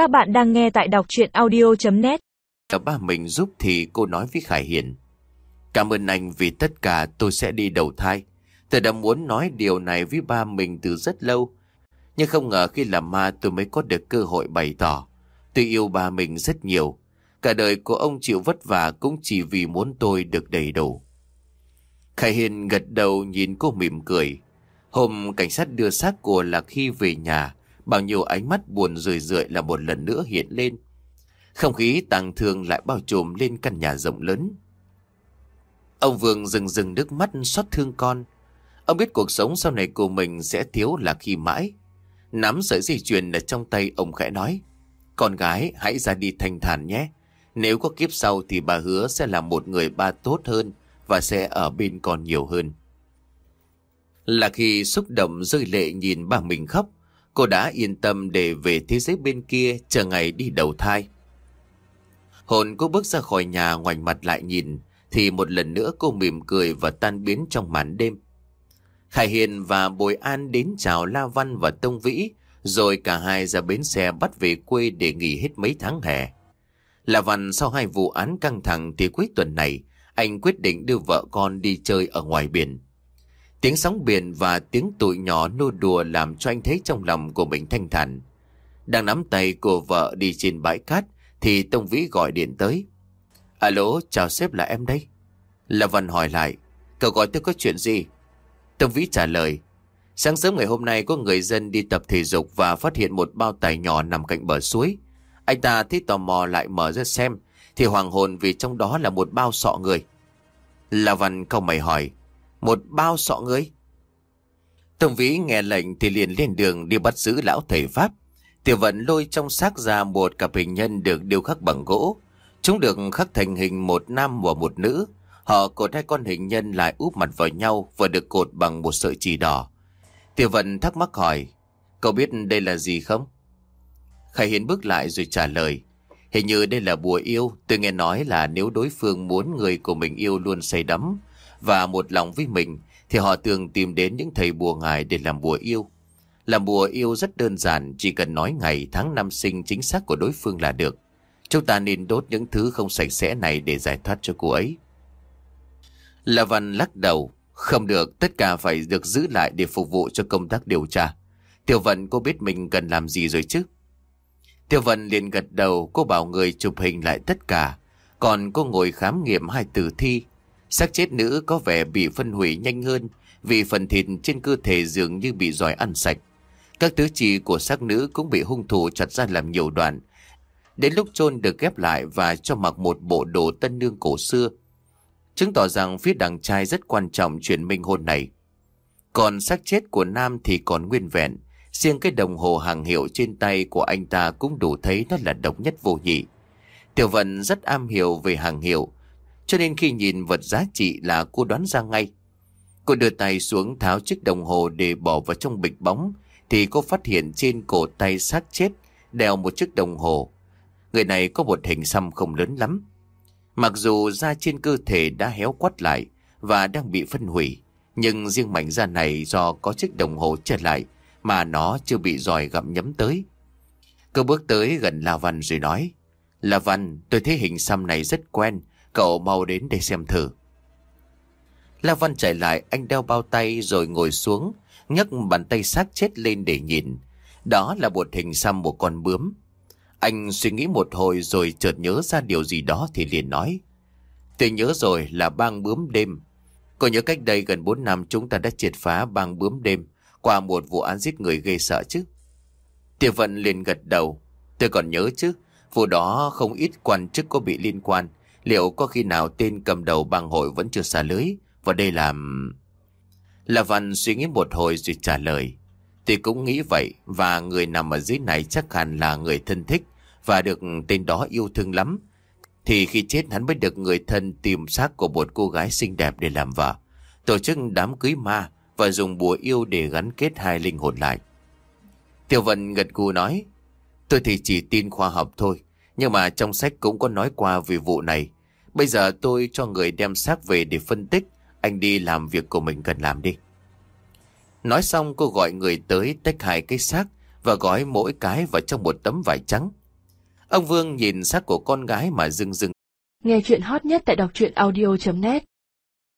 Các bạn đang nghe tại đọc chuyện audio.net Cả ba mình giúp thì cô nói với Khải Hiền. Cảm ơn anh vì tất cả tôi sẽ đi đầu thai. Tôi đã muốn nói điều này với ba mình từ rất lâu. Nhưng không ngờ khi làm ma tôi mới có được cơ hội bày tỏ. Tôi yêu ba mình rất nhiều. Cả đời của ông chịu vất vả cũng chỉ vì muốn tôi được đầy đủ. Khải Hiền gật đầu nhìn cô mỉm cười. Hôm cảnh sát đưa xác của Lạc Hy về nhà, bao nhiêu ánh mắt buồn rười rượi là một lần nữa hiện lên. Không khí tàng thương lại bao trùm lên căn nhà rộng lớn. Ông Vương dừng dừng nước mắt xót thương con. Ông biết cuộc sống sau này của mình sẽ thiếu là khi mãi. Nắm sợi dây chuyền ở trong tay ông khẽ nói. Con gái hãy ra đi thanh thản nhé. Nếu có kiếp sau thì bà hứa sẽ là một người ba tốt hơn và sẽ ở bên con nhiều hơn. Là khi xúc động rơi lệ nhìn bà mình khóc, cô đã yên tâm để về thế giới bên kia chờ ngày đi đầu thai. Hồn cô bước ra khỏi nhà ngoảnh mặt lại nhìn, thì một lần nữa cô mỉm cười và tan biến trong màn đêm. Khải Hiền và Bồi An đến chào La Văn và Tông Vĩ, rồi cả hai ra bến xe bắt về quê để nghỉ hết mấy tháng hè. La Văn sau hai vụ án căng thẳng thì cuối tuần này, anh quyết định đưa vợ con đi chơi ở ngoài biển. Tiếng sóng biển và tiếng tụi nhỏ nô đùa làm cho anh thấy trong lòng của mình thanh thản. Đang nắm tay của vợ đi trên bãi cát thì Tông Vĩ gọi điện tới. Alo, chào sếp là em đây. là Văn hỏi lại, cậu gọi tôi có chuyện gì? Tông Vĩ trả lời, sáng sớm ngày hôm nay có người dân đi tập thể dục và phát hiện một bao tải nhỏ nằm cạnh bờ suối. Anh ta thấy tò mò lại mở ra xem, thì hoàng hồn vì trong đó là một bao sọ người. là Văn không mày hỏi, một bao sọ người? Tông Vĩ nghe lệnh thì liền lên đường đi bắt giữ lão thầy Pháp. Tiểu vận lôi trong xác ra một cặp hình nhân được điêu khắc bằng gỗ. Chúng được khắc thành hình một nam và một nữ. Họ cột hai con hình nhân lại úp mặt vào nhau và được cột bằng một sợi chỉ đỏ. Tiểu vận thắc mắc hỏi, cậu biết đây là gì không? Khải Hiến bước lại rồi trả lời, hình như đây là bùa yêu. Tôi nghe nói là nếu đối phương muốn người của mình yêu luôn say đắm và một lòng với mình, thì họ thường tìm đến những thầy bùa ngài để làm bùa yêu. Làm bùa yêu rất đơn giản, chỉ cần nói ngày, tháng năm sinh chính xác của đối phương là được. Chúng ta nên đốt những thứ không sạch sẽ này để giải thoát cho cô ấy. La Văn lắc đầu. Không được, tất cả phải được giữ lại để phục vụ cho công tác điều tra. Tiểu Vận cô biết mình cần làm gì rồi chứ? Tiểu Vận liền gật đầu, cô bảo người chụp hình lại tất cả. Còn cô ngồi khám nghiệm hai tử thi xác chết nữ có vẻ bị phân hủy nhanh hơn vì phần thịt trên cơ thể dường như bị giỏi ăn sạch. Các tứ chi của xác nữ cũng bị hung thủ chặt ra làm nhiều đoạn. Đến lúc chôn được ghép lại và cho mặc một bộ đồ tân nương cổ xưa. Chứng tỏ rằng phía đàn trai rất quan trọng chuyện minh hôn này. Còn xác chết của Nam thì còn nguyên vẹn. Riêng cái đồng hồ hàng hiệu trên tay của anh ta cũng đủ thấy nó là độc nhất vô nhị. Tiểu vận rất am hiểu về hàng hiệu. Cho nên khi nhìn vật giá trị là cô đoán ra ngay. Cô đưa tay xuống tháo chiếc đồng hồ để bỏ vào trong bịch bóng thì cô phát hiện trên cổ tay xác chết đeo một chiếc đồng hồ. Người này có một hình xăm không lớn lắm. Mặc dù da trên cơ thể đã héo quắt lại và đang bị phân hủy, nhưng riêng mảnh da này do có chiếc đồng hồ trở lại mà nó chưa bị giỏi gặm nhấm tới. Cô bước tới gần La Văn rồi nói, La Văn, tôi thấy hình xăm này rất quen, cậu mau đến để xem thử. La Văn chạy lại, anh đeo bao tay rồi ngồi xuống, nhấc bàn tay xác chết lên để nhìn. Đó là một hình xăm một con bướm. Anh suy nghĩ một hồi rồi chợt nhớ ra điều gì đó thì liền nói. Tôi nhớ rồi là bang bướm đêm. Có nhớ cách đây gần 4 năm chúng ta đã triệt phá bang bướm đêm qua một vụ án giết người gây sợ chứ. Tiêu vận liền gật đầu. Tôi còn nhớ chứ, vụ đó không ít quan chức có bị liên quan. Liệu có khi nào tên cầm đầu bang hội vẫn chưa xả lưới? Và đây là... Là Văn suy nghĩ một hồi rồi trả lời. Tôi cũng nghĩ vậy và người nằm ở dưới này chắc hẳn là người thân thích và được tên đó yêu thương lắm. Thì khi chết hắn mới được người thân tìm xác của một cô gái xinh đẹp để làm vợ. Tổ chức đám cưới ma và dùng bùa yêu để gắn kết hai linh hồn lại. Tiêu vận gật gù nói, tôi thì chỉ tin khoa học thôi, nhưng mà trong sách cũng có nói qua về vụ này. Bây giờ tôi cho người đem xác về để phân tích, anh đi làm việc của mình cần làm đi. Nói xong cô gọi người tới tách hai cái xác và gói mỗi cái vào trong một tấm vải trắng. Ông Vương nhìn xác của con gái mà rưng rưng. Nghe chuyện hot nhất tại đọc truyện audio.net